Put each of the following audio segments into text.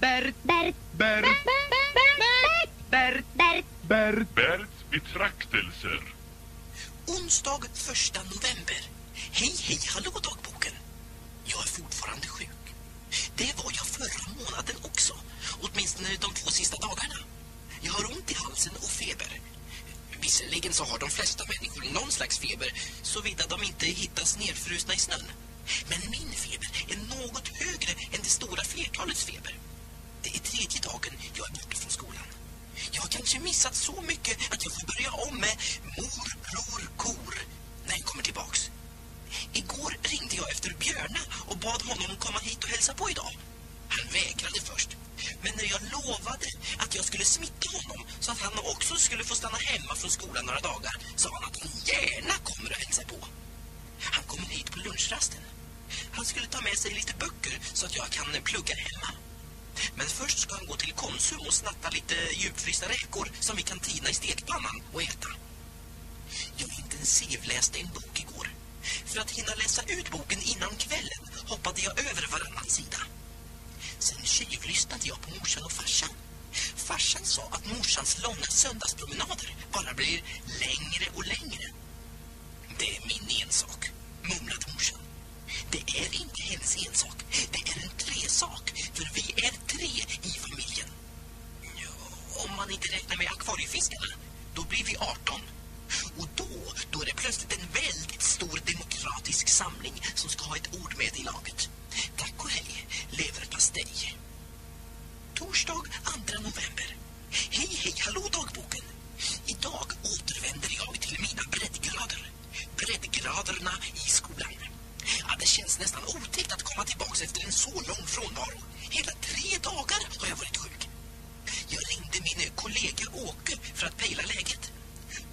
Bert, Bert, Bert, Bert, Bert, Bert. Bert. Betraktelser. Onsdag första november. Hej, hej, hallå dagboken. Jag är fortfarande sjuk. Det var jag förra månaden också. Åtminstone de två sista dagarna. Jag har ont i halsen och feber. Visserligen så har de flesta människor någon slags feber såvida de inte hittas nedfrusna i snön. Men min feber är något högre än det stora flertalets feber. Det är tredje dagen jag är borta från skolan. Jag har kanske missat så mycket att jag får börja om med mor, bror, kor när jag kommer tillbaks. Igår ringde jag efter Björna och bad honom komma hit och hälsa på idag. Han vägrade först. Men när jag lovade att jag skulle smitta honom så att han också skulle få stanna hemma från skolan några dagar sa han att han gärna kommer och hälsa på. Han kommer hit på lunchrasten. Han skulle ta med sig lite böcker så att jag kan plugga hemma. Men först ska han gå till Konsum och snatta lite djupfrysta räkor som vi kan tina i stekpannan och äta. Jag intensivläste en bok igår. För att hinna läsa ut boken innan kvällen hoppade jag över varannan sida. Sen tjuvlyssnade jag på morsan och farsan. Farsan sa att morsans långa söndagspromenader bara blir längre och längre. Det är min ensak, mumlade morsan. Det är inte hennes ensak. Det är en tresak, för vi är tre i familjen. Om man inte räknar med akvariefiskarna, då blir vi 18. Och då, då är det plötsligt en väldigt stor demokratisk samling som ska ha ett ord med i laget. Tack och hej, leverpastej. Torsdag 2 november. Hej, hej, hallå dagboken. Idag återvänder jag till mina breddgrader. Breddgraderna känns nästan otäckt att komma tillbaka efter en så lång frånvaro. Hela tre dagar har jag varit sjuk. Jag ringde min eh, kollega Åke för att pejla läget.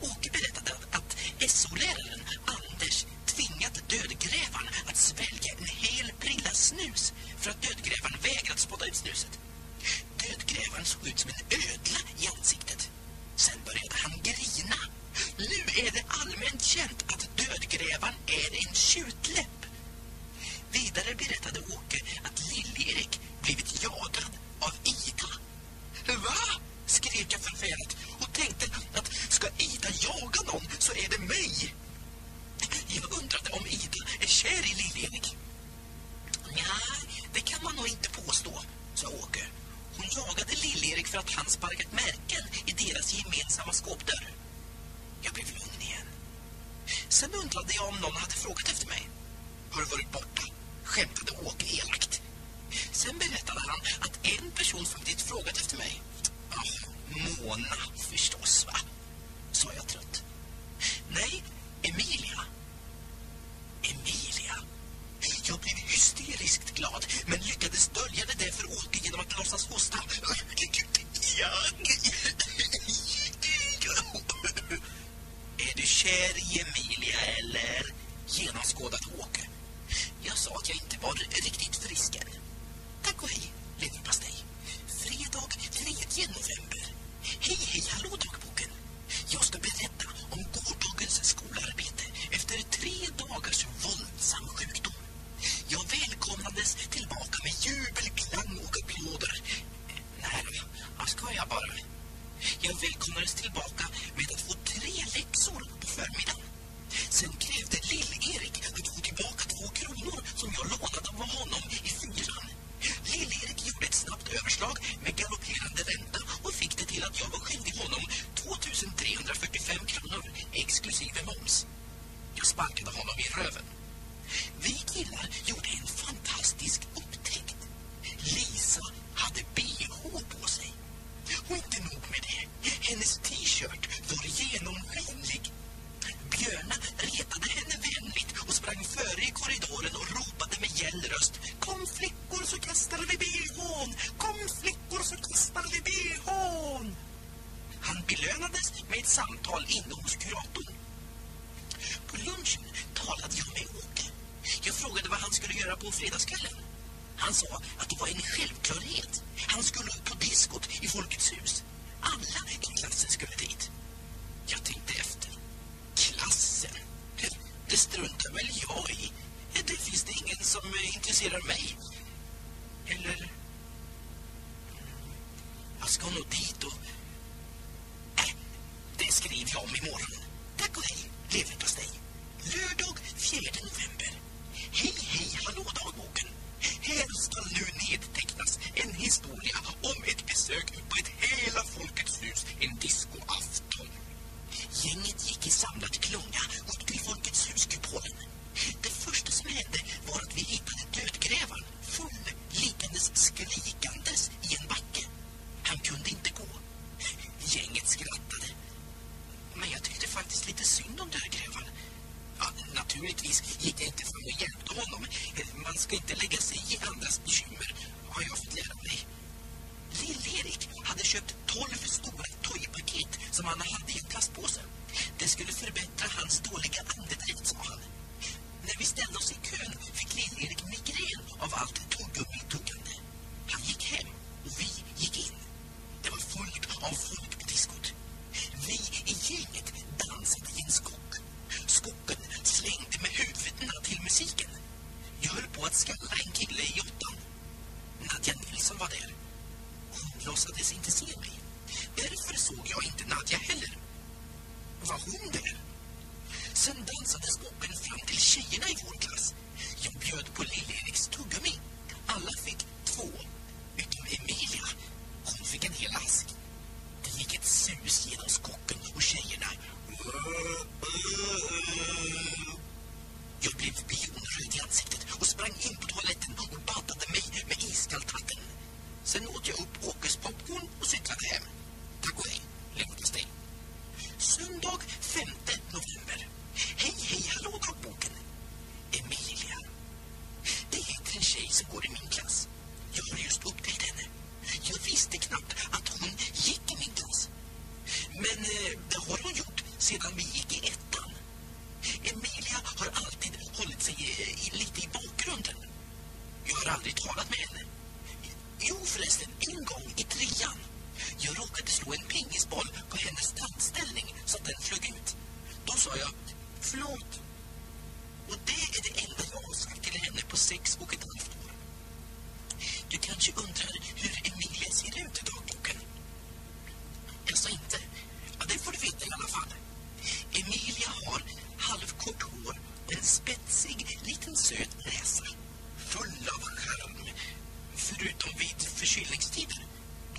Åke berättade att, att SO-läraren Anders tvingat dödgrävaren att svälja en hel prilla snus för att dödgrävaren vägrat spotta ut snuset. Dödgrävaren såg ut som en ö som han hade i en plastpåse. Det skulle förbättra hans dåliga andedräkt, sa han. När vi ställde oss i kön fick Lill-Erik migrän av allt tuggummi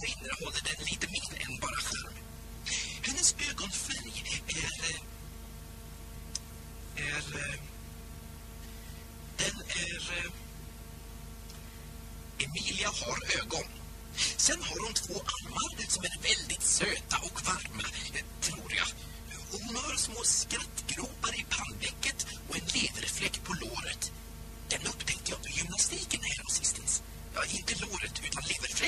kvinnor innehåller den lite mer än bara charm. Hennes ögonfärg är... Eh, är... Eh, den är... Eh, Emilia har ögon. Sen har hon två armar som är väldigt söta och varma, tror jag. Hon har små skrattgropar i pannbäcket och en leverfläck på låret. Den upptäckte jag på gymnastiken här. Ja, inte låret utan leverfläcken.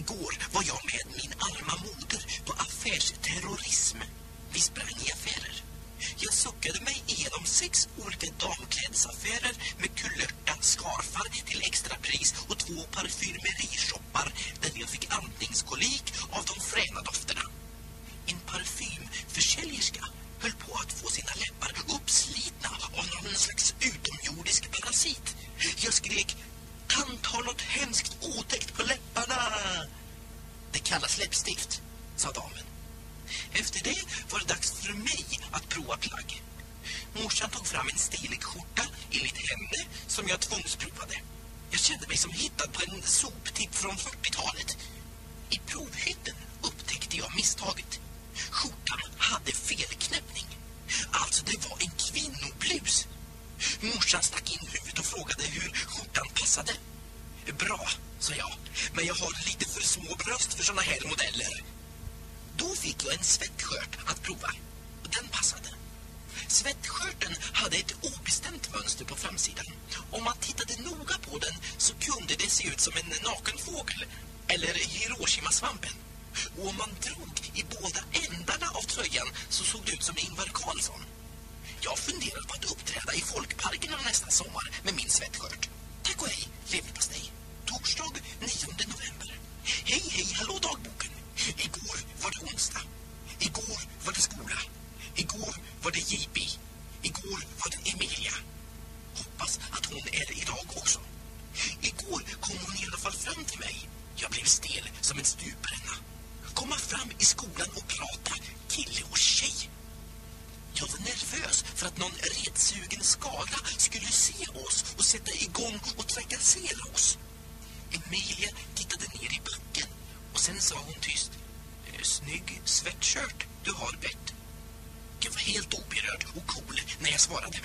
Igår var jag med min arma moder på affärsterrorism. Vi sprang i affärer. Jag suckade mig igenom sex olika damklädsaffärer med kulörta skarfar till extrapris och två parfymerishoppar där jag fick andningskolik av de fräna dofterna. En parfymförsäljerska höll på att få sina läppar uppslitna av någon slags utomjordisk parasit. Jag skrek har något hemskt otäckt på läpparna. Det kallas läppstift, sa damen. Efter det var det dags för mig att prova plagg. Morsan tog fram en stilig skjorta enligt henne som jag tvångsprovade. Jag kände mig som hittad på en soptipp från 40-talet. I provhytten upptäckte jag misstaget. Skjortan hade felknäppning. Alltså, det var en kvinnoblus. Morsan stack in huvudet och frågade hur skjortan passade. Bra, sa jag. Men jag har lite för små bröst för såna här modeller. Då fick jag en svettskört att prova. Och den passade. Svettskörten hade ett obestämt mönster på framsidan. Om man tittade noga på den så kunde det se ut som en naken fågel eller Hiroshima-svampen. Och om man drog i båda ändarna av tröjan så såg det ut som Ingvar Carlsson. Jag funderar på att uppträda i folkparkerna nästa sommar med min svettskört. Tack och hej, leverpastej. Torsdag 9 november. Hej, hej, hallå dagboken. Igår var det onsdag. Igår var det skola. Igår var det JP. Igår var det Emilia. Hoppas att hon är idag också. Igår kom hon i alla fall fram till mig. Jag blev stel som en stupränna. Komma fram i skolan och prata kille och tjej. Jag var nervös för att någon retsugen skara skulle se oss och sätta igång och trakassera oss. Emilia tittade ner i backen och sen sa hon tyst. Snygg sweatshirt du har bett. Jag var helt oberörd och cool när jag svarade.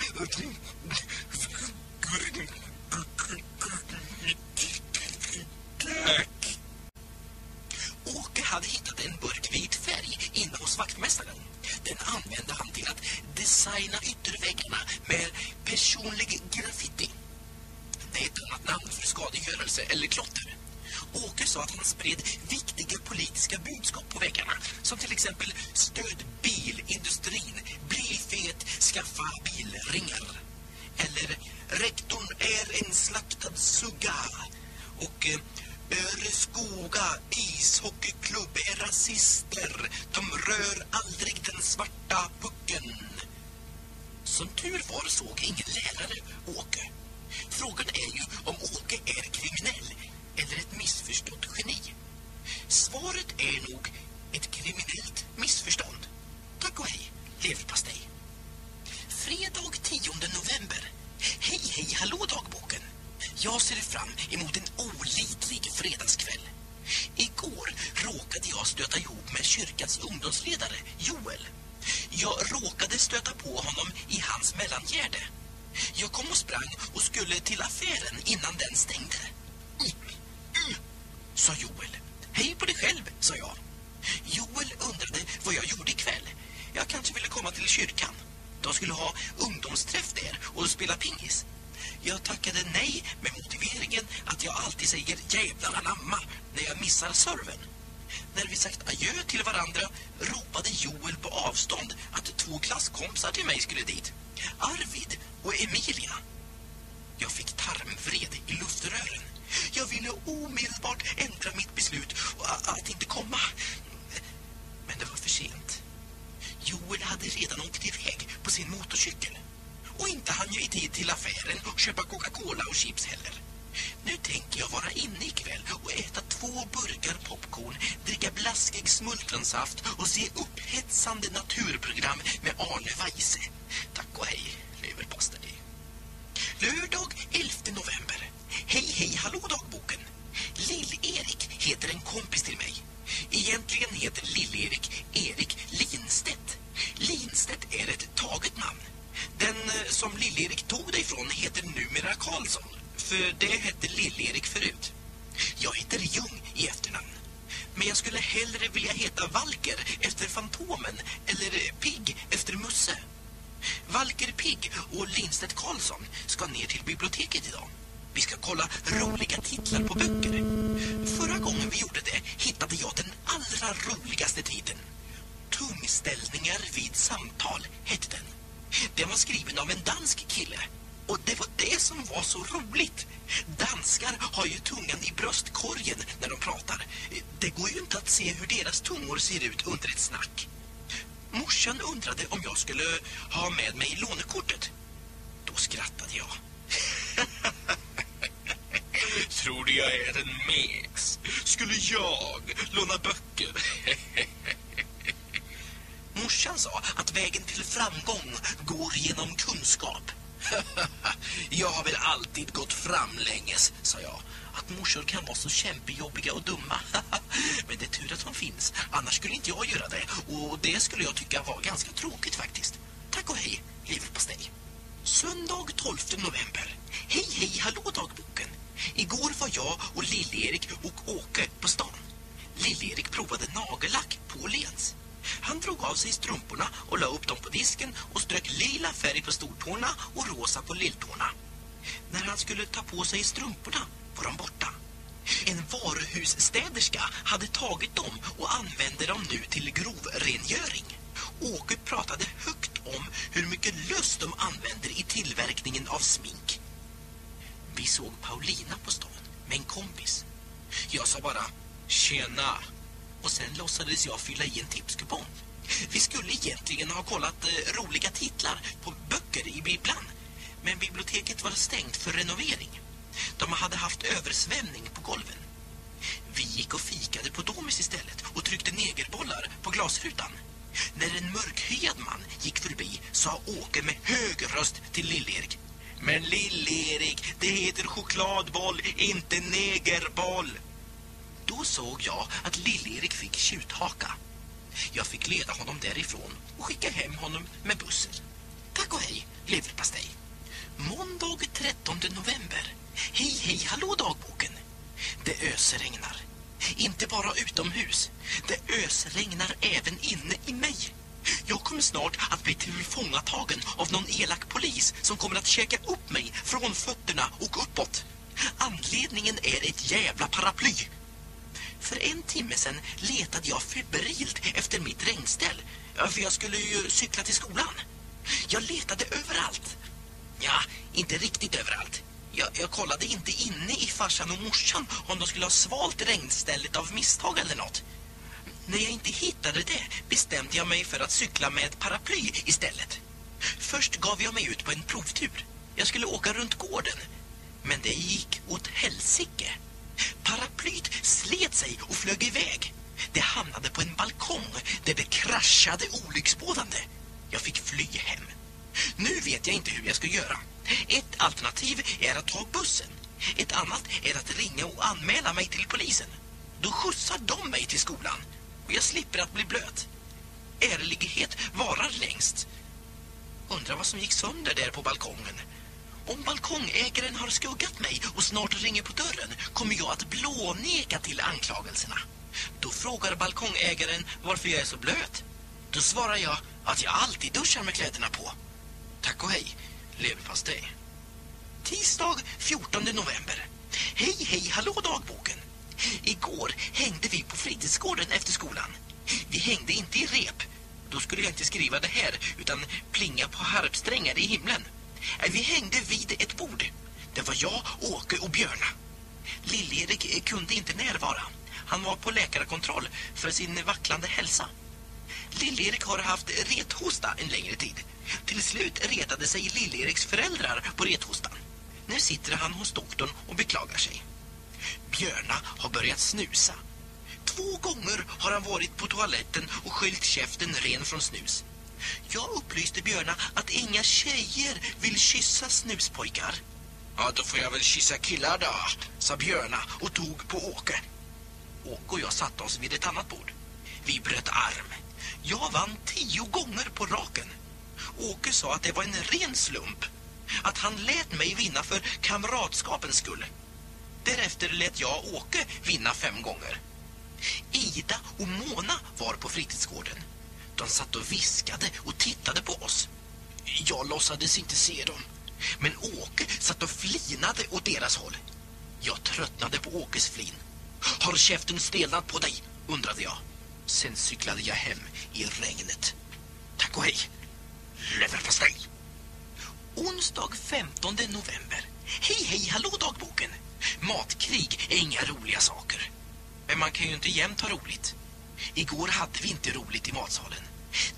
Åke och Emilia. Jag fick tarmvred i luftrören. Jag ville omedelbart ändra mitt beslut att inte komma. Men det var för sent. Joel hade redan åkt iväg på sin motorcykel. Och inte hann jag i tid till affären och köpa Coca-Cola och chips heller. Nu tänker jag vara inne ikväll och äta två burkar popcorn, dricka blaskig smultronsaft och se upphetsande naturprogram med Arne Weise. Tack och hej, leverpastej. Lördag 11 november. Hej, hej, hallå dagboken. Lill-Erik heter en kompis till mig. Egentligen heter Lill-Erik Erik Linstedt. Linstedt är ett taget namn. Den eh, som Lill-Erik tog dig ifrån heter numera Karlsson. För det hette Lill-Erik förut. Jag heter Ljung i efternamn. Men jag skulle hellre vilja heta Valker efter Fantomen eller Pigg efter Musse. Valker Pigg och Lindstedt Karlsson ska ner till biblioteket idag. Vi ska kolla roliga titlar på böcker. Förra gången vi gjorde det hittade jag den allra roligaste titeln. Tungställningar vid samtal hette den. Den var skriven av en dansk kille. Och det var det som var så roligt. Danskar har ju tungan i bröstkorgen när de pratar. Det går ju inte att se hur deras tungor ser ut under ett snack. Morsan undrade om jag skulle ha med mig lånekortet. Då skrattade jag. tror du jag är en mes? Skulle jag låna böcker? Morsan sa att vägen till framgång går genom kunskap. jag har väl alltid gått framlänges, sa jag. Att morsor kan vara så kämpejobbiga och dumma. Men det är tur att de finns. Annars skulle inte jag göra det. Och det skulle jag tycka var ganska tråkigt faktiskt. Tack och hej, leverpastej. Söndag 12 november. Hej, hej, hallå dagboken. Igår var jag och Lill-Erik och Åke på stan. Lill-Erik provade nagellack på Åhléns. Han drog av sig strumporna och la upp dem på disken och strök lila färg på stortårna och rosa på lilltårna. När han skulle ta på sig strumporna var de borta. En varuhusstäderska hade tagit dem och använde dem nu till grovrengöring. Åke pratade högt om hur mycket lust de använder i tillverkningen av smink. Vi såg Paulina på stan med en kompis. Jag sa bara, tjena. Och sen låtsades jag fylla i en tipskupong. Vi skulle egentligen ha kollat eh, roliga titlar på böcker i bibblan. Men biblioteket var stängt för renovering. De hade haft översvämning på golven. Vi gick och fikade på Domus istället och tryckte negerbollar på glasrutan. När en mörkhyad man gick förbi sa Åke med hög röst till Lill-Erik. Men Lill-Erik, det heter chokladboll, inte negerboll. Då såg jag att Lill-Erik fick tjuthaka. Jag fick leda honom därifrån och skicka hem honom med bussen. Tack och hej, leverpastej. Måndag 13 november. Hej, hej, hallå dagboken. Det ösregnar. Inte bara utomhus. Det ösregnar även inne i mig. Jag kommer snart att bli tillfångatagen av någon elak polis som kommer att käka upp mig från fötterna och uppåt. Anledningen är ett jävla paraply. För en timme sedan letade jag febrilt efter mitt regnställ. För jag skulle ju cykla till skolan. Jag letade överallt. Ja, inte riktigt överallt. Jag, jag, kollade inte inne i farsan och morsan om de skulle ha svalt regnstället av misstag eller något. När jag inte hittade det bestämde jag mig för att cykla med ett paraply istället. Först gav jag mig ut på en provtur. Jag skulle åka runt gården. Men det gick åt helsike. Paraplyt slet sig och flög iväg. Det hamnade på en balkong där det kraschade olycksbådande. Jag fick fly hem. Nu vet jag inte hur jag ska göra. Ett alternativ är att ta bussen. Ett annat är att ringa och anmäla mig till polisen. Då skjutsar de mig till skolan och jag slipper att bli blöt. Ärlighet varar längst. Undrar vad som gick sönder där på balkongen. Om balkongägaren har skuggat mig och snart ringer på dörren kommer jag att blåneka till anklagelserna. Då frågar balkongägaren varför jag är så blöt. Då svarar jag att jag alltid duschar med kläderna på. Tack och hej, leverpastej. Tisdag 14 november. Hej, hej, hallå dagboken. Igår hängde vi på fritidsgården efter skolan. Vi hängde inte i rep. Då skulle jag inte skriva det här utan plinga på harpsträngar i himlen. Äh, vi hängde vid ett bord. Det var jag, Åke och Björna. Lill-Erik eh, kunde inte närvara. Han var på läkarkontroll för sin vacklande hälsa. Lill-Erik har haft rethosta en längre tid. Till slut retade sig Lill-Eriks föräldrar på rethostan. Nu sitter han hos doktorn och beklagar sig. Björna har börjat snusa. Två gånger har han varit på toaletten och skylt käften ren från snus. Jag upplyste Björna att inga tjejer vill kyssa snuspojkar. Ja, då får jag väl kyssa killar då, sa Björna och tog på Åke. Åke och jag satte oss vid ett annat bord. Vi bröt arm. Jag vann tio gånger på raken. Åke sa att det var en ren slump. Att han lät mig vinna för kamratskapens skull. Därefter lät jag Åke vinna fem gånger. Ida och Mona var på fritidsgården. De satt och viskade och tittade på oss. Jag låtsades inte se dem. Men Åke satt och flinade åt deras håll. Jag tröttnade på Åkes flin. Har käften stelnat på dig? undrade jag. Sen cyklade jag hem i regnet. Tack och hej. Leverpastej. Onsdag 15 november. Hej, hej, hallå dagboken. Matkrig är inga roliga saker. Men man kan ju inte jämt ha roligt. Igår hade vi inte roligt i matsalen.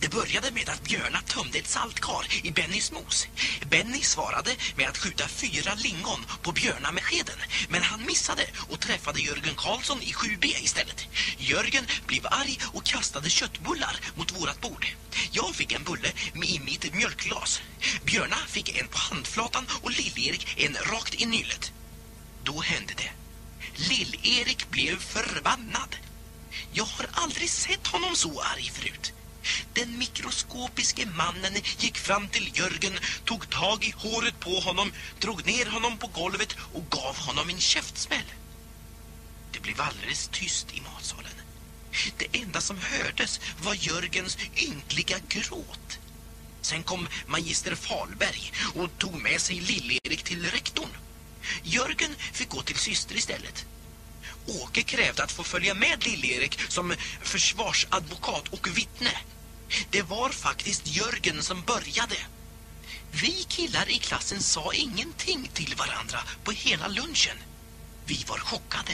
Det började med att Björna tömde ett saltkar i Bennys mos. Benny svarade med att skjuta fyra lingon på Björna med skeden. Men han missade och träffade Jörgen Karlsson i 7B istället. Jörgen blev arg och kastade köttbullar mot vårat bord. Jag fick en bulle i mitt mjölkglas. Björna fick en på handflatan och Lill-Erik en rakt i nyllet. Då hände det. Lill-Erik blev förbannad. Jag har aldrig sett honom så arg förut. Den mikroskopiske mannen gick fram till Jörgen, tog tag i håret på honom, drog ner honom på golvet och gav honom en käftsmäll. Det blev alldeles tyst i matsalen. Det enda som hördes var Jörgens ynkliga gråt. Sen kom magister Falberg och tog med sig Lill-Erik till rektorn. Jörgen fick gå till syster istället. Åke krävde att få följa med Lill-Erik som försvarsadvokat och vittne. Det var faktiskt Jörgen som började. Vi killar i klassen sa ingenting till varandra på hela lunchen. Vi var chockade.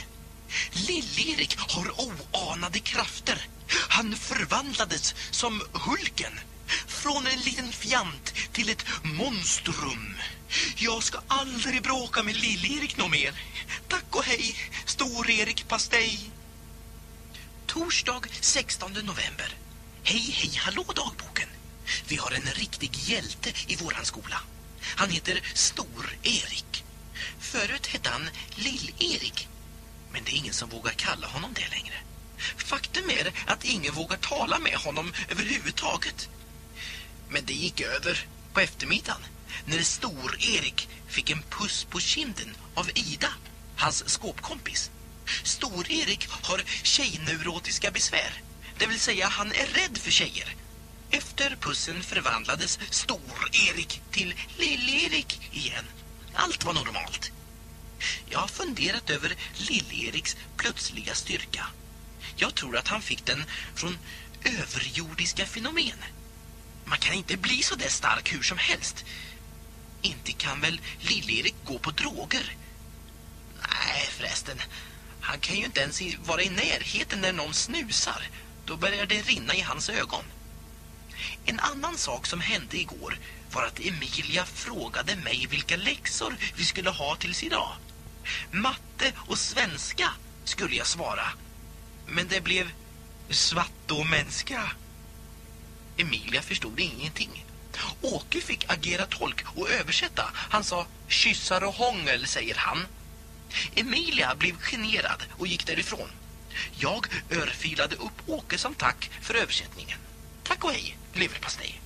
Lill-Erik har oanade krafter. Han förvandlades som Hulken. Från en liten fjant till ett monstrum. Jag ska aldrig bråka med Lill-Erik nå mer. Tack och hej, Stor-Erik Pastej. Torsdag 16 november. Hej, hej, hallå dagboken. Vi har en riktig hjälte i våran skola. Han heter Stor-Erik. Förut hette han Lill-Erik. Men det är ingen som vågar kalla honom det längre. Faktum är att ingen vågar tala med honom överhuvudtaget. Men det gick över på eftermiddagen när Stor-Erik fick en puss på kinden av Ida, hans skåpkompis. Stor-Erik har tjejneurotiska besvär. Det vill säga han är rädd för tjejer. Efter pussen förvandlades Stor-Erik till Lill-Erik igen. Allt var normalt. Jag har funderat över Lill-Eriks plötsliga styrka. Jag tror att han fick den från överjordiska fenomen. Man kan inte bli så där stark hur som helst. Inte kan väl Lill-Erik gå på droger? Nej förresten, han kan ju inte ens vara i närheten när någon snusar. Då börjar det rinna i hans ögon. En annan sak som hände igår var att Emilia frågade mig vilka läxor vi skulle ha tills idag. Matte och svenska skulle jag svara. Men det blev svart och mänska. Emilia förstod ingenting. Åke fick agera tolk och översätta. Han sa kyssar och hångel, säger han. Emilia blev generad och gick därifrån. Jag örfilade upp Åke som tack för översättningen. Tack och hej, leverpastej.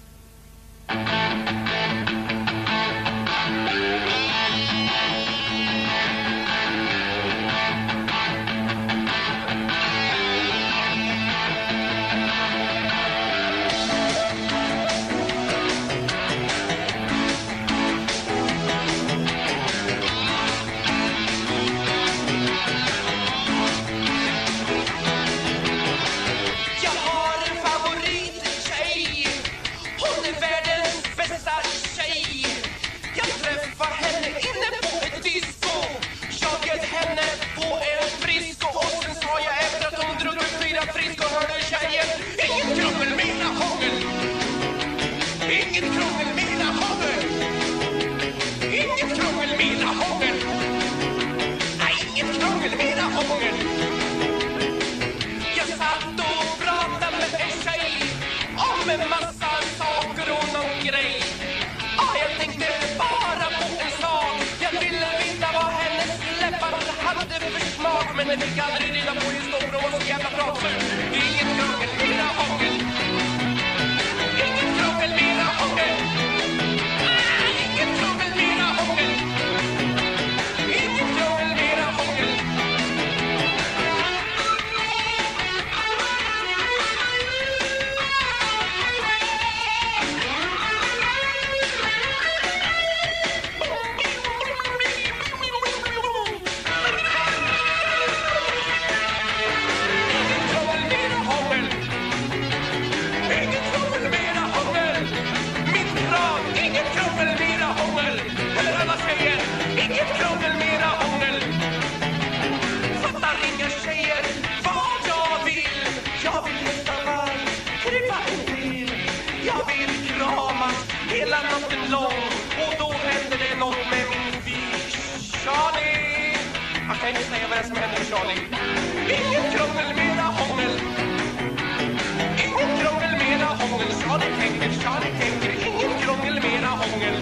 Charlie tänker, Inget krångel, mera hångel.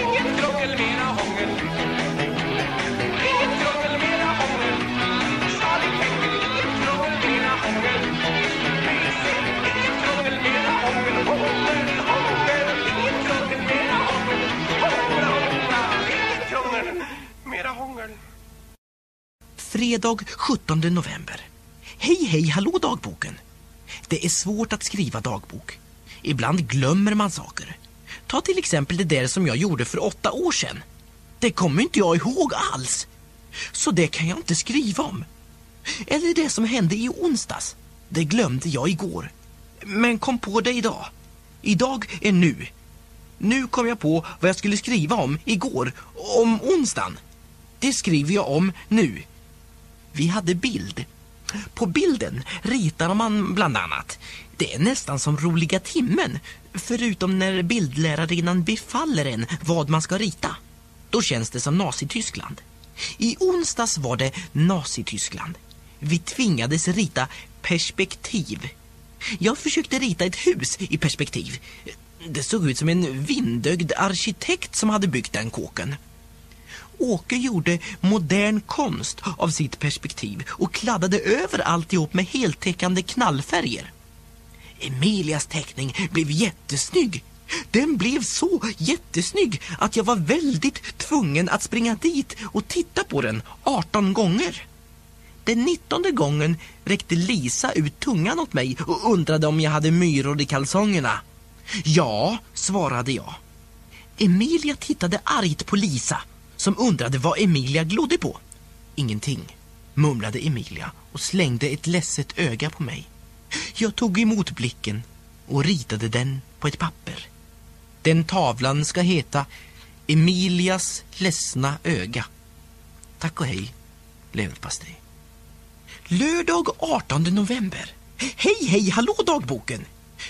Inget krångel, mera hångel. Inget krångel, mera hångel. Inget krångel, mera hångel. Inget krångel, mera hångel. Hångel, hångel. Inget krångel, mera hångel. Hångla, hångla. Inget krångel, mera hångel. Fredag 17 november. Hej, hej, hallå dagboken. Det är svårt att skriva dagbok. Ibland glömmer man saker. Ta till exempel det där som jag gjorde för åtta år sedan. Det kommer inte jag ihåg alls. Så det kan jag inte skriva om. Eller det som hände i onsdags. Det glömde jag igår. Men kom på det idag. Idag är nu. Nu kom jag på vad jag skulle skriva om igår, om onsdagen. Det skriver jag om nu. Vi hade bild. På bilden ritar man bland annat. Det är nästan som roliga timmen, förutom när bildlärarinnan befaller en vad man ska rita. Då känns det som Nazityskland. I onsdags var det Nazityskland. Vi tvingades rita perspektiv. Jag försökte rita ett hus i perspektiv. Det såg ut som en vindögd arkitekt som hade byggt den kåken. Åke gjorde modern konst av sitt perspektiv och kladdade över alltihop med heltäckande knallfärger. Emilias teckning blev jättesnygg. Den blev så jättesnygg att jag var väldigt tvungen att springa dit och titta på den 18 gånger. Den nittonde gången räckte Lisa ut tungan åt mig och undrade om jag hade myror i kalsongerna. Ja, svarade jag. Emilia tittade argt på Lisa som undrade vad Emilia glodde på. Ingenting, mumlade Emilia och slängde ett ledset öga på mig. Jag tog emot blicken och ritade den på ett papper. Den tavlan ska heta Emilias ledsna öga. Tack och hej, leverpastej. Lördag 18 november. Hej, hej, hallå dagboken!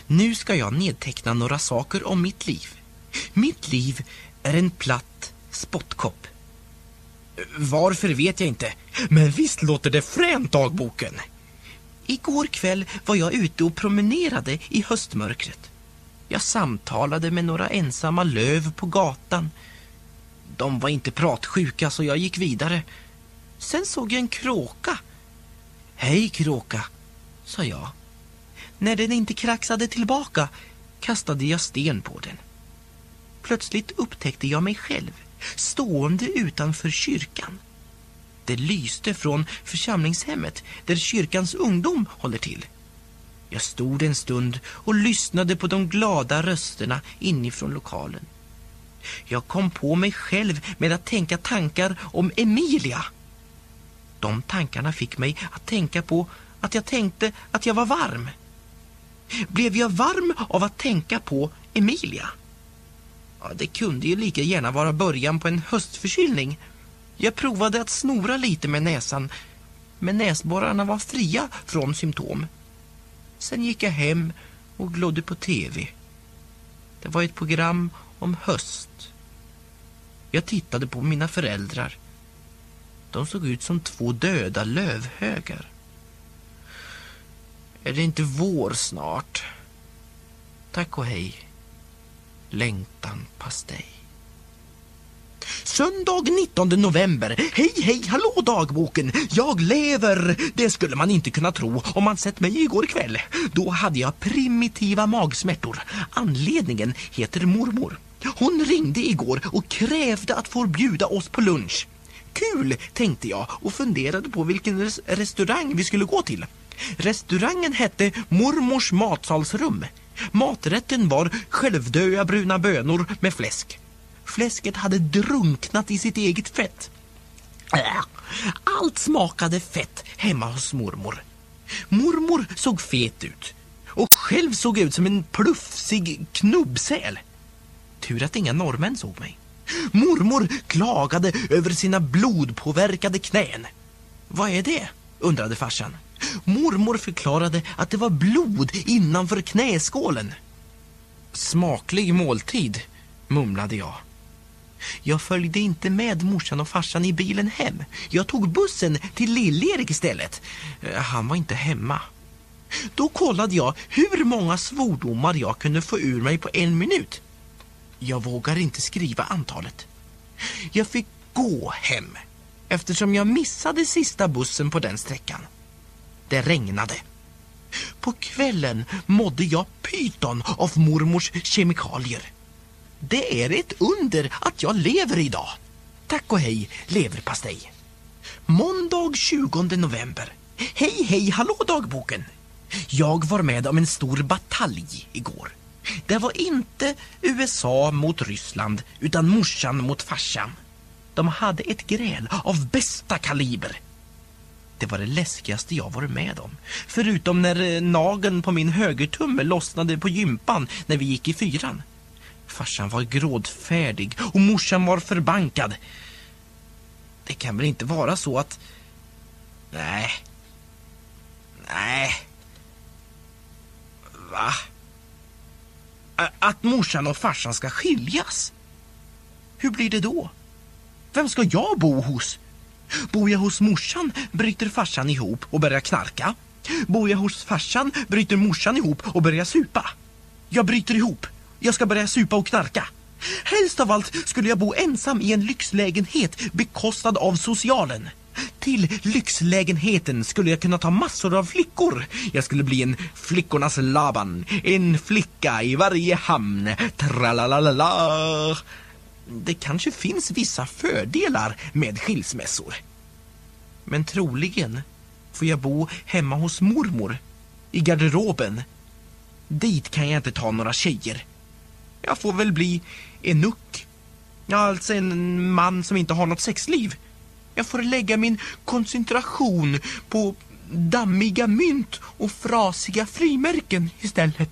Nu ska jag nedteckna några saker om mitt liv. Mitt liv är en platt spottkopp. Varför vet jag inte, men visst låter det fränt dagboken. Igår kväll var jag ute och promenerade i höstmörkret. Jag samtalade med några ensamma löv på gatan. De var inte pratsjuka så jag gick vidare. Sen såg jag en kråka. Hej kråka, sa jag. När den inte kraxade tillbaka kastade jag sten på den. Plötsligt upptäckte jag mig själv stående utanför kyrkan. Det lyste från församlingshemmet där kyrkans ungdom håller till. Jag stod en stund och lyssnade på de glada rösterna inifrån lokalen. Jag kom på mig själv med att tänka tankar om Emilia. De tankarna fick mig att tänka på att jag tänkte att jag var varm. Blev jag varm av att tänka på Emilia? Ja, det kunde ju lika gärna vara början på en höstförkylning. Jag provade att snora lite med näsan, men näsborrarna var fria från symptom. Sen gick jag hem och glodde på tv. Det var ett program om höst. Jag tittade på mina föräldrar. De såg ut som två döda lövhögar. Är det inte vår snart? Tack och hej. Längtan pastej. Söndag 19 november. Hej, hej, hallå dagboken. Jag lever. Det skulle man inte kunna tro om man sett mig igår kväll. Då hade jag primitiva magsmärtor. Anledningen heter mormor. Hon ringde igår och krävde att få bjuda oss på lunch. Kul, tänkte jag och funderade på vilken res restaurang vi skulle gå till. Restaurangen hette Mormors matsalsrum. Maträtten var självdöda bruna bönor med fläsk. Fläsket hade drunknat i sitt eget fett. Äh, allt smakade fett hemma hos mormor. Mormor såg fet ut och själv såg ut som en plufsig knubbsäl. Tur att inga norrmän såg mig. Mormor klagade över sina blodpåverkade knän. Vad är det? undrade farsan. Mormor förklarade att det var blod innanför knäskålen. Smaklig måltid, mumlade jag. Jag följde inte med morsan och farsan i bilen hem. Jag tog bussen till Lill-Erik istället. Eh, Han var inte hemma. Då kollade jag hur många svordomar jag kunde få ur mig på en minut. Jag vågar inte skriva antalet. Jag fick gå hem eftersom jag missade sista bussen på den sträckan. Det regnade. På kvällen mådde jag pyton av mormors kemikalier. Det är ett under att jag lever idag. Tack och hej, leverpastej. Måndag 20 november. Hej, hej, hallå dagboken. Jag var med om en stor batalj igår. Det var inte USA mot Ryssland utan morsan mot farsan. De hade ett gräl av bästa kaliber. Det var det läskigaste jag varit med om. Förutom när eh, nageln på min högertumme lossnade på gympan när vi gick i fyran. Farsan var grådfärdig och morsan var förbankad. Det kan väl inte vara så att... Nej. Nej. Va? Att morsan och farsan ska skiljas? Hur blir det då? Vem ska jag bo hos? Bor jag hos morsan bryter farsan ihop och börjar knarka. Bor jag hos farsan bryter morsan ihop och börjar supa. Jag bryter ihop. Jag ska börja supa och knarka. Helst av allt skulle jag bo ensam i en lyxlägenhet bekostad av socialen. Till lyxlägenheten skulle jag kunna ta massor av flickor. Jag skulle bli en flickornas Laban. En flicka i varje hamn. Tralalala. Det kanske finns vissa fördelar med skilsmässor. Men troligen får jag bo hemma hos mormor. I garderoben. Dit kan jag inte ta några tjejer. Jag får väl bli enuck. Alltså en man som inte har något sexliv. Jag får lägga min koncentration på dammiga mynt och frasiga frimärken istället.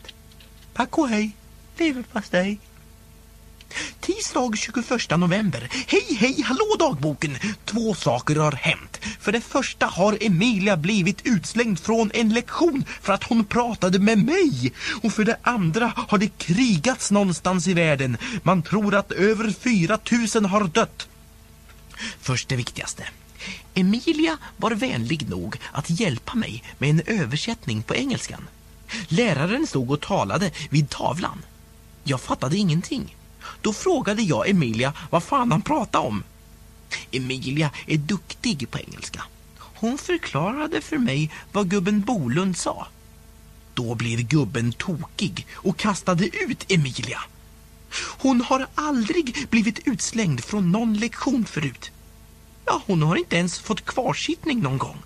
Tack och hej, leverpastej. Tisdag 21 november. Hej, hej, hallå dagboken! Två saker har hänt. För det första har Emilia blivit utslängd från en lektion för att hon pratade med mig. Och för det andra har det krigats någonstans i världen. Man tror att över 4000 har dött. Först det viktigaste. Emilia var vänlig nog att hjälpa mig med en översättning på engelskan. Läraren stod och talade vid tavlan. Jag fattade ingenting. Då frågade jag Emilia vad fan han pratade om. Emilia är duktig på engelska. Hon förklarade för mig vad gubben Bolund sa. Då blev gubben tokig och kastade ut Emilia. Hon har aldrig blivit utslängd från någon lektion förut. Ja, hon har inte ens fått kvarsittning någon gång.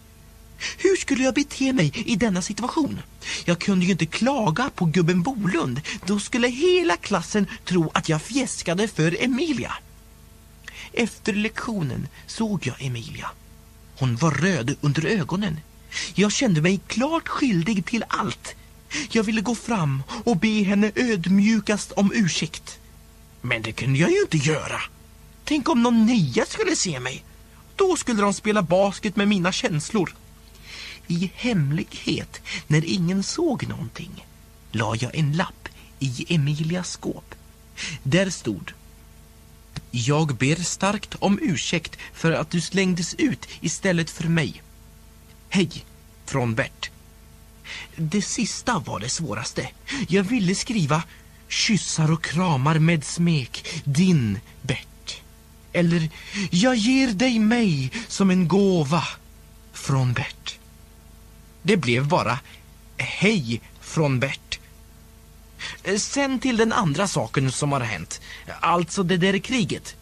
Hur skulle jag bete mig i denna situation? Jag kunde ju inte klaga på gubben Bolund. Då skulle hela klassen tro att jag fjäskade för Emilia. Efter lektionen såg jag Emilia. Hon var röd under ögonen. Jag kände mig klart skyldig till allt. Jag ville gå fram och be henne ödmjukast om ursäkt. Men det kunde jag ju inte göra. Tänk om någon nia skulle se mig. Då skulle de spela basket med mina känslor. I hemlighet, när ingen såg någonting, la jag en lapp i Emilias skåp. Där stod Jag ber starkt om ursäkt för att du slängdes ut istället för mig. Hej, från Bert. Det sista var det svåraste. Jag ville skriva Kyssar och kramar med smek, din Bert. Eller Jag ger dig mig som en gåva från Bert. Det blev bara Hej från Bert. Eh, sen till den andra saken som har hänt. Alltså det där kriget.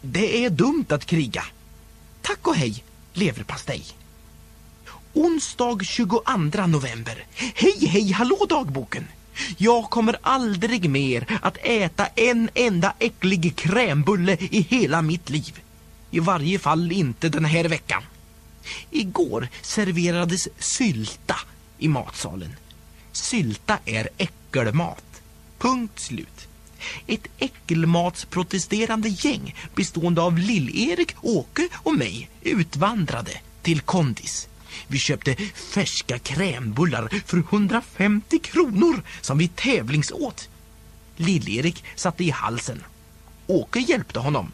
Det är dumt att kriga. Tack och hej, leverpastej. Onsdag 22 november. Hej, hej, hallå dagboken! Jag kommer aldrig mer att äta en enda äcklig krämbulle i hela mitt liv. I varje fall inte den här veckan. Igår serverades sylta i matsalen. Sylta är äckelmat. Punkt slut. Ett äckelmatsprotesterande gäng bestående av Lill-Erik, Åke och mig utvandrade till Kondis. Vi köpte färska krämbullar för 150 kronor som vi tävlingsåt. Lill-Erik satte i halsen. Åke hjälpte honom.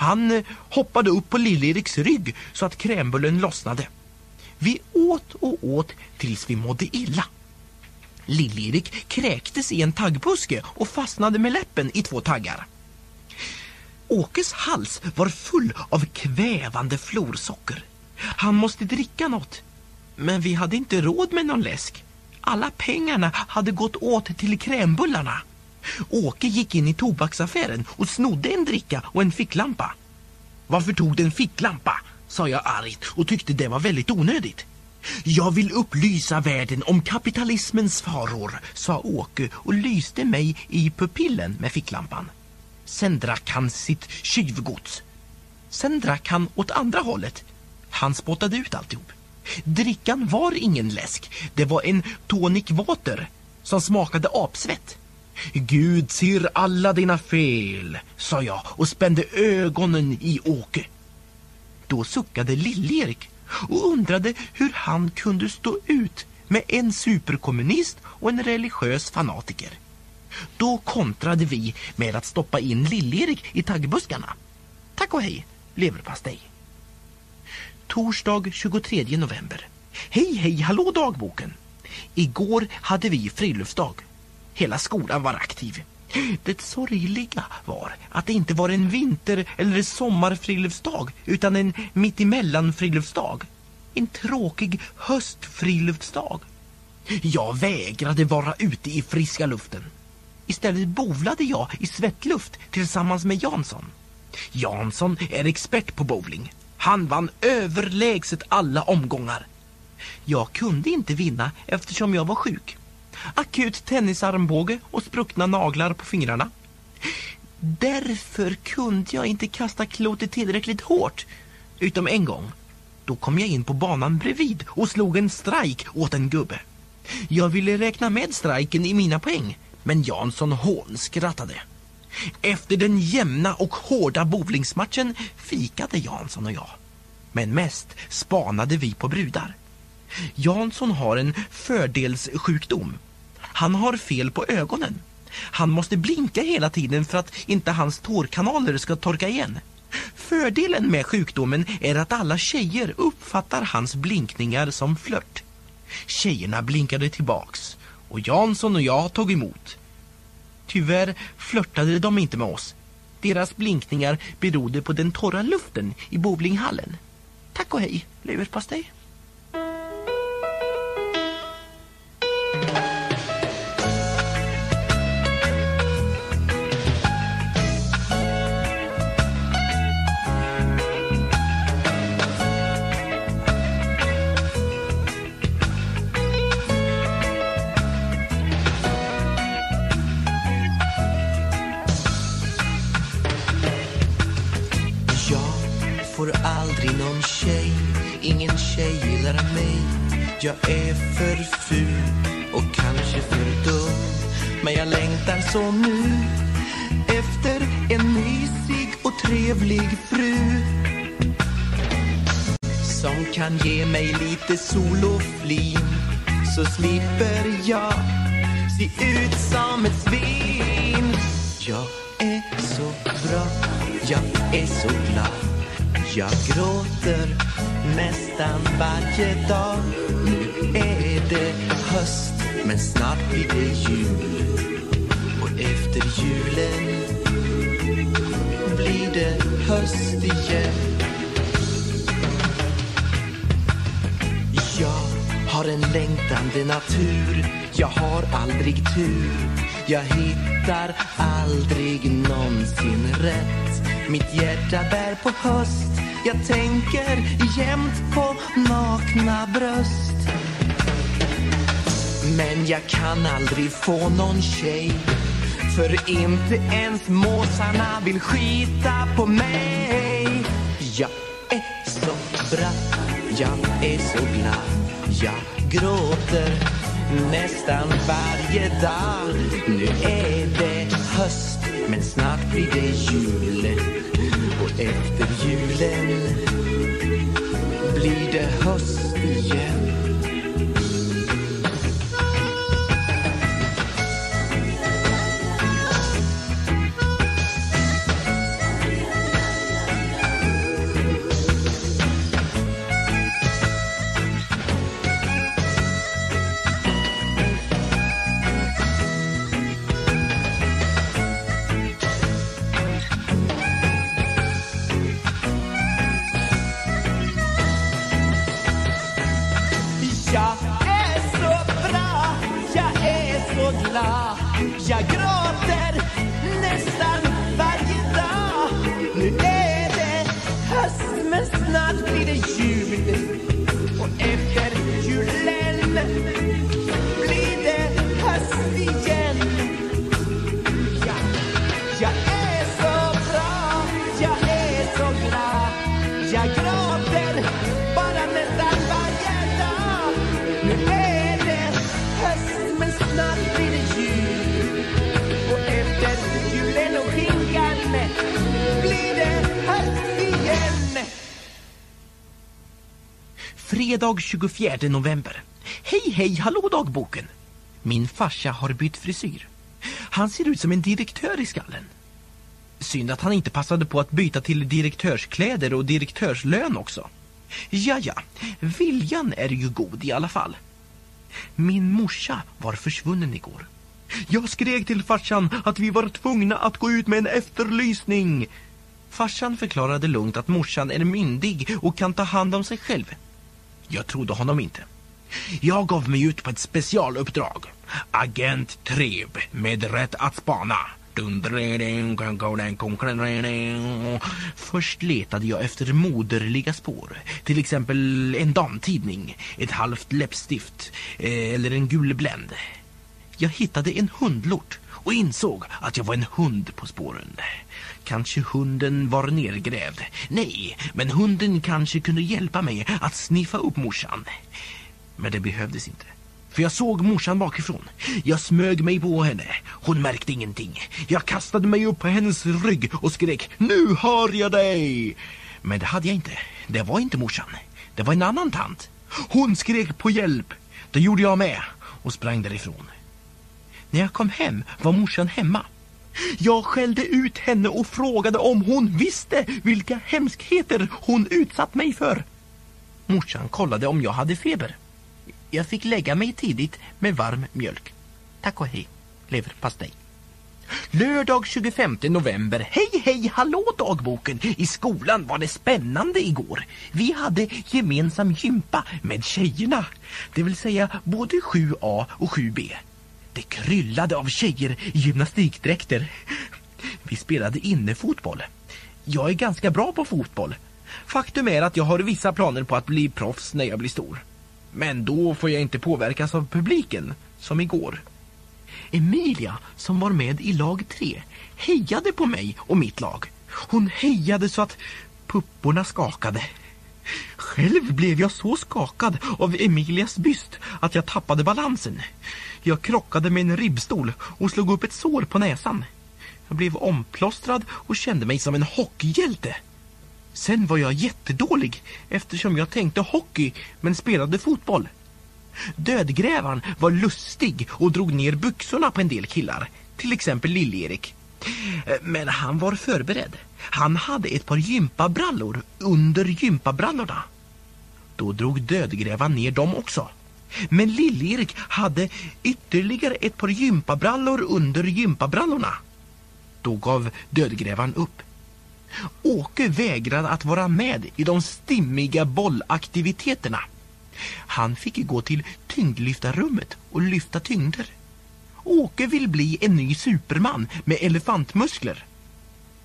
Han eh, hoppade upp på Lill-Eriks rygg så att krämbullen lossnade. Vi åt och åt tills vi mådde illa. Lill-Erik kräktes i en taggbuske och fastnade med läppen i två taggar. Åkes hals var full av kvävande florsocker. Han måste dricka något. Men vi hade inte råd med någon läsk. Alla pengarna hade gått åt till krämbullarna. Åke gick in i tobaksaffären och snodde en dricka och en ficklampa. Varför tog du en ficklampa? sa jag argt och tyckte det var väldigt onödigt. Jag vill upplysa världen om kapitalismens faror, sa Åke och lyste mig i pupillen med ficklampan. Sen drack han sitt tjuvgods. Sen drack han åt andra hållet. Han spottade ut alltihop. Drickan var ingen läsk. Det var en tonic water som smakade apsvett. Gud ser alla dina fel, sa jag och spände ögonen i Åke. Då suckade Lill-Erik och undrade hur han kunde stå ut med en superkommunist och en religiös fanatiker. Då kontrade vi med att stoppa in Lill-Erik i taggbuskarna. Tack och hej, leverpastej. Torsdag 23 november. Hej, hej, hallå dagboken. Igår hade vi friluftsdag. Hela skolan var aktiv. Det sorgliga var att det inte var en vinter- eller sommarfriluftsdag utan en mittemellan-friluftsdag. En tråkig höstfriluftsdag. Jag vägrade vara ute i friska luften. Istället bovlade jag i svettluft tillsammans med Jansson. Jansson är expert på bowling. Han vann överlägset alla omgångar. Jag kunde inte vinna eftersom jag var sjuk. Akut tennisarmbåge och spruckna naglar på fingrarna. Därför kunde jag inte kasta klotet tillräckligt hårt. Utom en gång. Då kom jag in på banan bredvid och slog en strike åt en gubbe. Jag ville räkna med striken i mina poäng, men Jansson hånskrattade. Efter den jämna och hårda bowlingsmatchen fikade Jansson och jag. Men mest spanade vi på brudar. Jansson har en fördelssjukdom. Han har fel på ögonen. Han måste blinka hela tiden för att inte hans tårkanaler ska torka igen. Fördelen med sjukdomen är att alla tjejer uppfattar hans blinkningar som flört. Tjejerna blinkade tillbaks och Jansson och jag tog emot. Tyvärr flörtade de inte med oss. Deras blinkningar berodde på den torra luften i bowlinghallen. Tack och hej, leverpastej. Tjej mig. Jag är för ful och kanske för dum. Men jag längtar så nu Efter en mysig och trevlig fru. Som kan ge mig lite sol och flin. Så slipper jag se ut som ett svin. Jag är så bra, jag är så glad. Jag gråter nästan varje dag Nu är det höst, men snart blir det jul. Och efter julen blir det höst igen. Jag har en längtande natur. Jag har aldrig tur. Jag hittar aldrig någonsin rätt. Mitt hjärta bär på höst. Jag tänker jämt på nakna bröst. Men jag kan aldrig få någon tjej. För inte ens måsarna vill skita på mig. Jag är så bra, jag är så glad Jag gråter nästan varje dag. Nu är det höst, men snart blir det jul Och efter julen blir det höst igen. Fredag 24 november. Hej, hej, hallå dagboken! Min farsa har bytt frisyr. Han ser ut som en direktör i skallen. Synd att han inte passade på att byta till direktörskläder och direktörslön också. Ja, ja, viljan är ju god i alla fall. Min morsa var försvunnen igår. Jag skrek till farsan att vi var tvungna att gå ut med en efterlysning. Farsan förklarade lugnt att morsan är myndig och kan ta hand om sig själv. Jag trodde honom inte. Jag gav mig ut på ett specialuppdrag. Agent Treb med rätt att spana. Först letade jag efter moderliga spår. Till exempel en damtidning, ett halvt läppstift eller en gul bländ. Jag hittade en hundlort och insåg att jag var en hund på spåren. Kanske hunden var nergrävd. Nej, men hunden kanske kunde hjälpa mig att sniffa upp morsan. Men det behövdes inte. För jag såg morsan bakifrån. Jag smög mig på henne. Hon märkte ingenting. Jag kastade mig upp på hennes rygg och skrek Nu har jag dig! Men det hade jag inte. Det var inte morsan. Det var en annan tant. Hon skrek på hjälp. Det gjorde jag med och sprang därifrån. När jag kom hem var morsan hemma. Jag skällde ut henne och frågade om hon visste vilka hemskheter hon utsatt mig för. Morsan kollade om jag hade feber. Jag fick lägga mig tidigt med varm mjölk. Tack och hej, leverpastej. Lördag 25 november. Hej, hej, hallå dagboken! I skolan var det spännande igår. Vi hade gemensam gympa med tjejerna. Det vill säga både 7A och 7B. Det kryllade av tjejer i gymnastikdräkter. Vi spelade innefotboll. Jag är ganska bra på fotboll. Faktum är att jag har vissa planer på att bli proffs när jag blir stor. Men då får jag inte påverkas av publiken, som igår. Emilia, som var med i lag 3, hejade på mig och mitt lag. Hon hejade så att pupporna skakade. Själv blev jag så skakad av Emilias byst att jag tappade balansen. Jag krockade med en ribbstol och slog upp ett sår på näsan. Jag blev omplåstrad och kände mig som en hockeyhjälte. Sen var jag jättedålig eftersom jag tänkte hockey men spelade fotboll. Dödgrävaren var lustig och drog ner byxorna på en del killar, till exempel Lill-Erik. Men han var förberedd. Han hade ett par gympabrallor under gympabrallorna. Då drog dödgrävaren ner dem också. Men Lill-Erik hade ytterligare ett par gympabrallor under gympabrallorna. Då gav dödgrävaren upp. Åke vägrade att vara med i de stimmiga bollaktiviteterna. Han fick gå till tyngdlyftarrummet och lyfta tyngder. Åke vill bli en ny superman med elefantmuskler.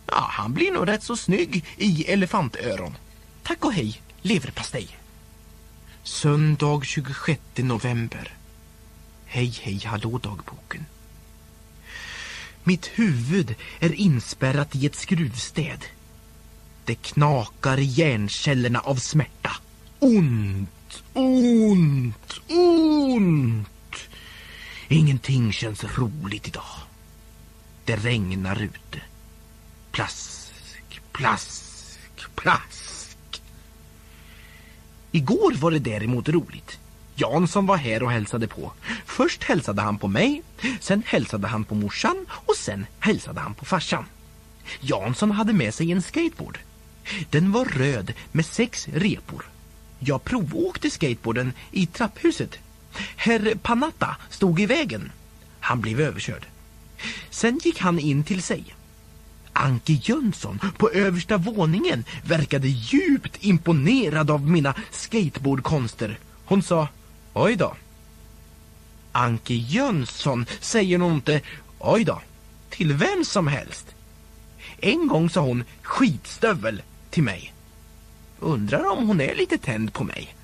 Ja, han blir nog rätt så snygg i elefantöron. Tack och hej, leverpastej. Söndag 26 november. Hej, hej, hallå dagboken. Mitt huvud är inspärrat i ett skruvstäd. Det knakar i hjärncellerna av smärta. Ont, ont, ont. Ingenting känns roligt idag. Det regnar ute. Plask, plask, plask. Igår var det däremot roligt. Jansson var här och hälsade på. Först hälsade han på mig, sen hälsade han på morsan och sen hälsade han på farsan. Jansson hade med sig en skateboard. Den var röd med sex repor. Jag provåkte skateboarden i trapphuset. Herr Panatta stod i vägen. Han blev överkörd. Sen gick han in till sig. Anke Jönsson på översta våningen verkade djupt imponerad av mina skateboardkonster. Hon sa Oj då. Anke Jönsson säger nog inte Oj då, till vem som helst. En gång sa hon skitstövel till mig. Undrar om hon är lite tänd på mig.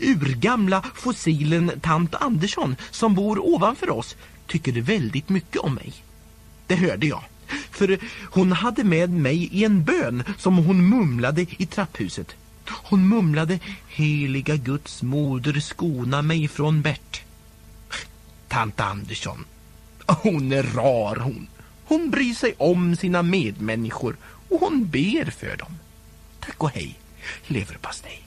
Urgamla fossilen tant Andersson som bor ovanför oss tycker väldigt mycket om mig. Det hörde jag. För hon hade med mig i en bön som hon mumlade i trapphuset. Hon mumlade Heliga Guds moder skona mig från Bert. Tant Andersson, hon är rar hon. Hon bryr sig om sina medmänniskor och hon ber för dem. Tack och hej, leverpastej.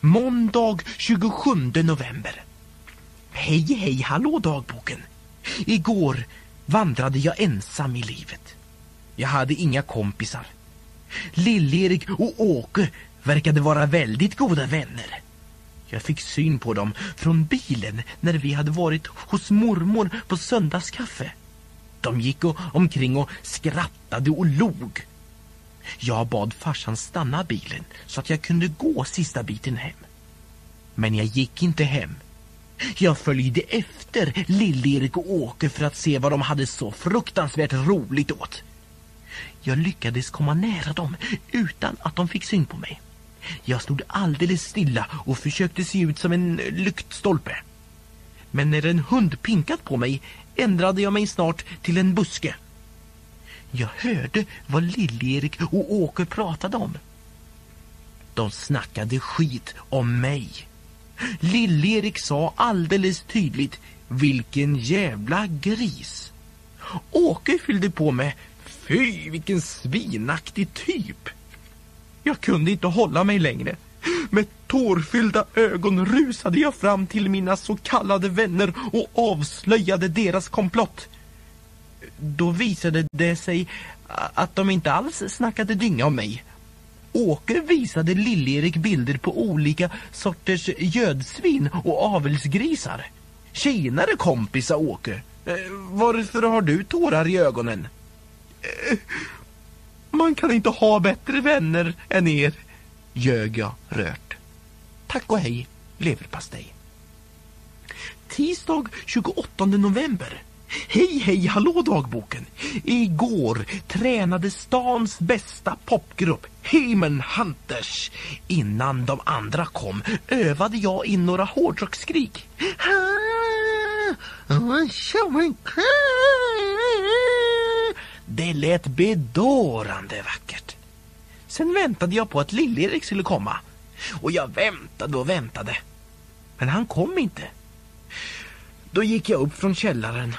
Måndag 27 november. Hej, hej, hallå dagboken. Igår vandrade jag ensam i livet. Jag hade inga kompisar. Lill-Erik och Åke verkade vara väldigt goda vänner. Jag fick syn på dem från bilen när vi hade varit hos mormor på söndagskaffe. De gick och, omkring och skrattade och log. Jag bad farsan stanna bilen så att jag kunde gå sista biten hem. Men jag gick inte hem. Jag följde efter Lill-Erik och Åke för att se vad de hade så fruktansvärt roligt åt. Jag lyckades komma nära dem utan att de fick syn på mig. Jag stod alldeles stilla och försökte se ut som en lyktstolpe. Men när en hund pinkat på mig ändrade jag mig snart till en buske. Jag hörde vad Lill-Erik och Åke pratade om. De snackade skit om mig. Lill-Erik sa alldeles tydligt vilken jävla gris. Åke fyllde på med Fy, vilken svinaktig typ. Jag kunde inte hålla mig längre. Med tårfyllda ögon rusade jag fram till mina så kallade vänner och avslöjade deras komplott. Då visade det sig att de inte alls snackade dynga om mig. Åke visade Lill-Erik bilder på olika sorters gödsvin och avelsgrisar. Tjenare kompis, sa Åke. Eh, Varför har du tårar i ögonen? Eh, Man kan inte ha bättre vänner än er, ljög jag rört. Tack och hej, leverpastej. Tisdag 28 november. Hej, hej, hallå dagboken. Igår tränade stans bästa popgrupp, Heyman Hunters. Innan de andra kom övade jag in några hårdrocksskrik. Det lät bedårande vackert. Sen väntade jag på att Lill-Erik skulle komma. Och jag väntade och väntade. Men han kom inte. Då gick jag upp från källaren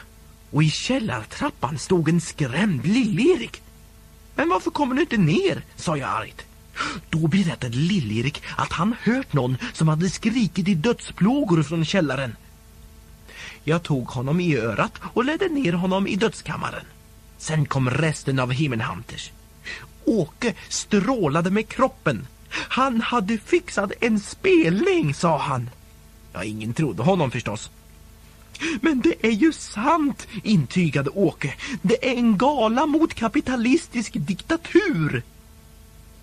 och i källartrappan stod en skrämd Lill-Erik. Men varför kommer du inte ner? sa jag argt. Då berättade Lill-Erik att han hört någon som hade skrikit i dödsplågor från källaren. Jag tog honom i örat och ledde ner honom i dödskammaren. Sen kom resten av Himmelhunters. Åke strålade med kroppen. Han hade fixat en spelning, sa han. Ja, ingen trodde honom förstås. Men det är ju sant, intygade Åke. Det är en gala mot kapitalistisk diktatur.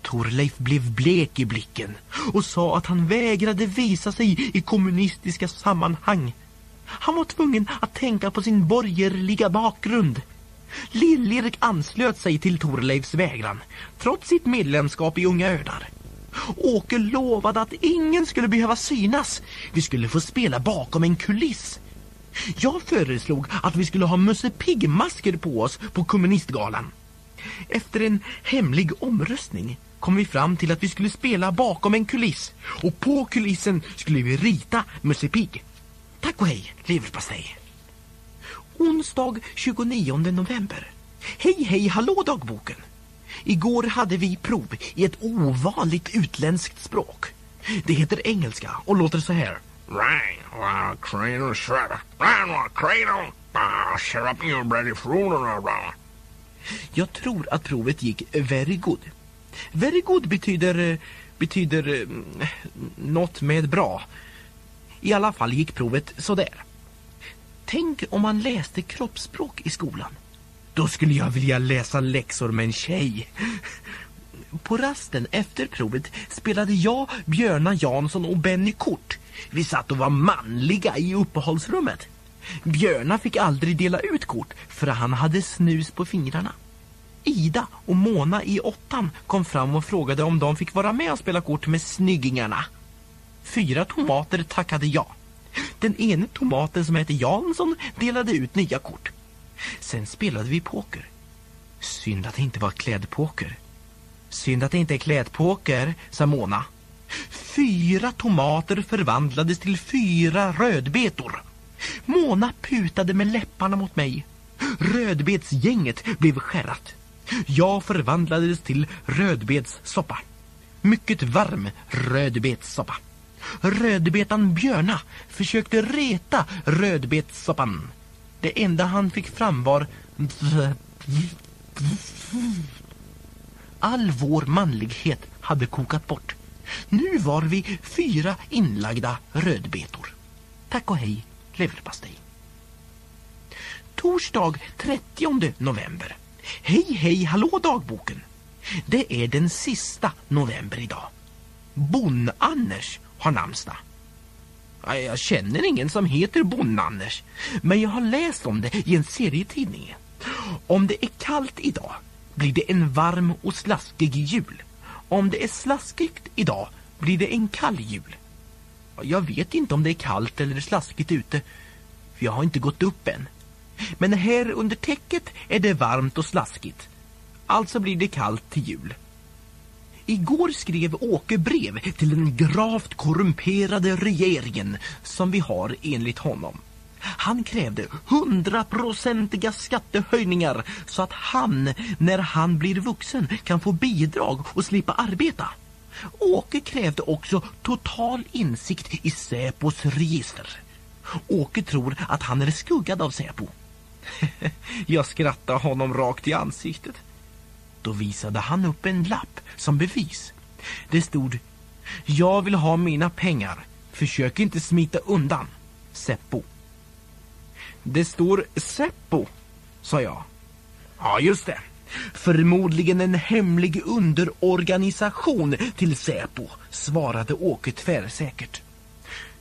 Torleif blev blek i blicken och sa att han vägrade visa sig i kommunistiska sammanhang. Han var tvungen att tänka på sin borgerliga bakgrund. Lill-Erik anslöt sig till Torleifs vägran, trots sitt medlemskap i Unga Örnar. Åke lovade att ingen skulle behöva synas. Vi skulle få spela bakom en kuliss. Jag föreslog att vi skulle ha Musse Pigg-masker på oss på kommunistgalan. Efter en hemlig omröstning kom vi fram till att vi skulle spela bakom en kuliss och på kulissen skulle vi rita Musse Pigg. Tack och hej, leverpastej. Onsdag 29 november. Hej, hej, hallå dagboken. Igår hade vi prov i ett ovanligt utländskt språk. Det heter engelska och låter så här. Jag tror att provet gick very good. Very good betyder, eh, betyder eh, något med bra. I alla fall gick provet sådär. Tänk om man läste kroppsspråk i skolan. Då skulle jag vilja läsa läxor med en tjej. På rasten efter provet spelade jag, Björna Jansson och Benny kort. Vi satt och var manliga i uppehållsrummet. Björna fick aldrig dela ut kort för han hade snus på fingrarna. Ida och Mona i åttan kom fram och frågade om de fick vara med och spela kort med snyggingarna. Fyra tomater tackade ja. Den ene tomaten som hette Jansson delade ut nya kort. Sen spelade vi poker. Synd att det inte var klädpoker. Synd att det inte är klädpoker, sa Mona. Fyra tomater förvandlades till fyra rödbetor. Mona putade med läpparna mot mig. Rödbetsgänget blev skärrat. Jag förvandlades till rödbetssoppa. Mycket varm rödbetssoppa. Rödbetan Björna försökte reta rödbetssoppan. Det enda han fick fram var... All vår manlighet hade kokat bort. Nu var vi fyra inlagda rödbetor. Tack och hej, leverpastej. Torsdag 30 november. Hej, hej, hallå dagboken. Det är den sista november idag. Bonn-Anders har namnsdag. Jag känner ingen som heter Bonn-Anders men jag har läst om det i en serietidning. Om det är kallt idag blir det en varm och slaskig jul. Om det är slaskigt idag blir det en kall jul. Jag vet inte om det är kallt eller slaskigt ute, för jag har inte gått upp än. Men här under täcket är det varmt och slaskigt. Alltså blir det kallt till jul. Igår skrev Åke brev till den gravt korrumperade regeringen som vi har enligt honom. Han krävde hundraprocentiga skattehöjningar så att han, när han blir vuxen, kan få bidrag och slippa arbeta. Åke krävde också total insikt i Säpos register. Åke tror att han är skuggad av Säpo. Jag skrattade honom rakt i ansiktet. Då visade han upp en lapp som bevis. Det stod Jag vill ha mina pengar. Försök inte smita undan. Seppo. Det står Seppo, sa jag. Ja, just det. Förmodligen en hemlig underorganisation till Säpo, svarade Åke tvärsäkert.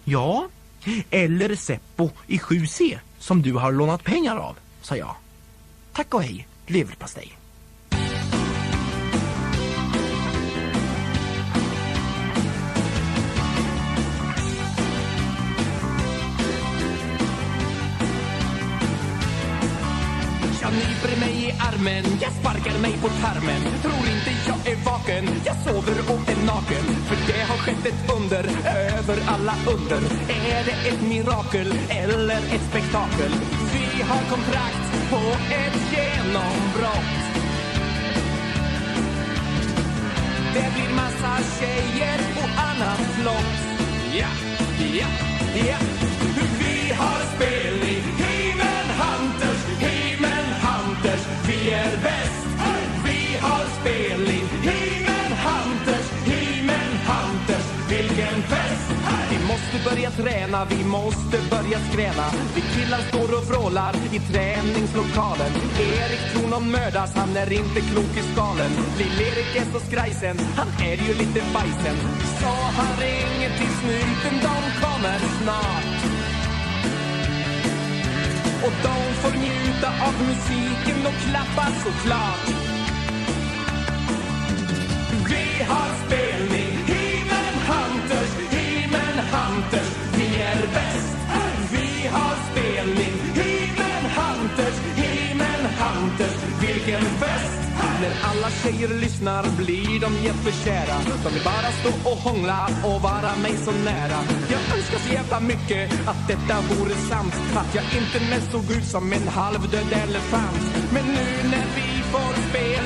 Ja, eller Seppo i 7C som du har lånat pengar av, sa jag. Tack och hej, leverpastej. Armen, jag sparkar mig på tarmen. Tror inte jag är vaken, jag sover och är naken. För det har skett ett under, över alla under. Är det ett mirakel eller ett spektakel? Vi har kontrakt på ett genombrott. Det blir massa tjejer och annat flott Ja, ja, ja. Vi har spelning, He-Man börja träna, vi måste börja skräna. Vi killar står och vrålar i träningslokalen. Erik tror någon mördas, han är inte klok i skalen. Lill-Erik är så skrajsen, han är ju lite bajsen. Så han ringer till snuten, de kommer snart. Och de får njuta av musiken och klappa såklart. Vi har spelat Hunters Vi är bäst, vi har spelning. He-Man Hunters, He-Man Hunters Vilken fest! När alla tjejer lyssnar blir de jättekära. De vill bara stå och hångla och vara mig så nära. Jag önskar så jävla mycket att detta vore sant. Att jag inte mest såg ut som en halvdöd elefant. Men nu när vi får spel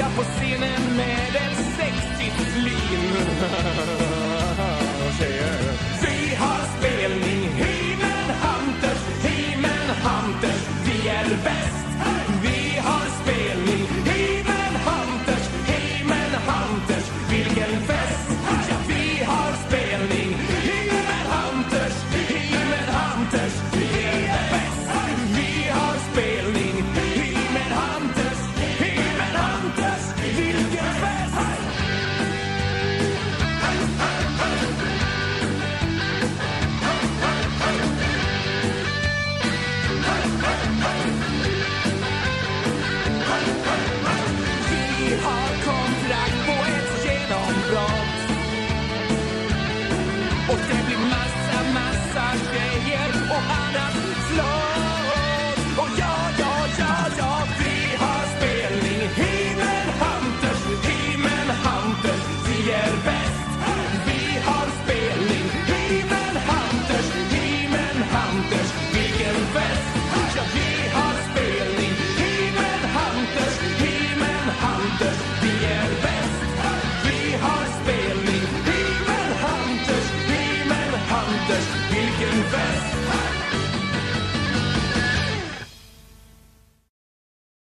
jag på scenen med ett sexigt flin Vi har spelning, He-Man Hunters, He-Man Hunters Vi är bäst, Vilken fest!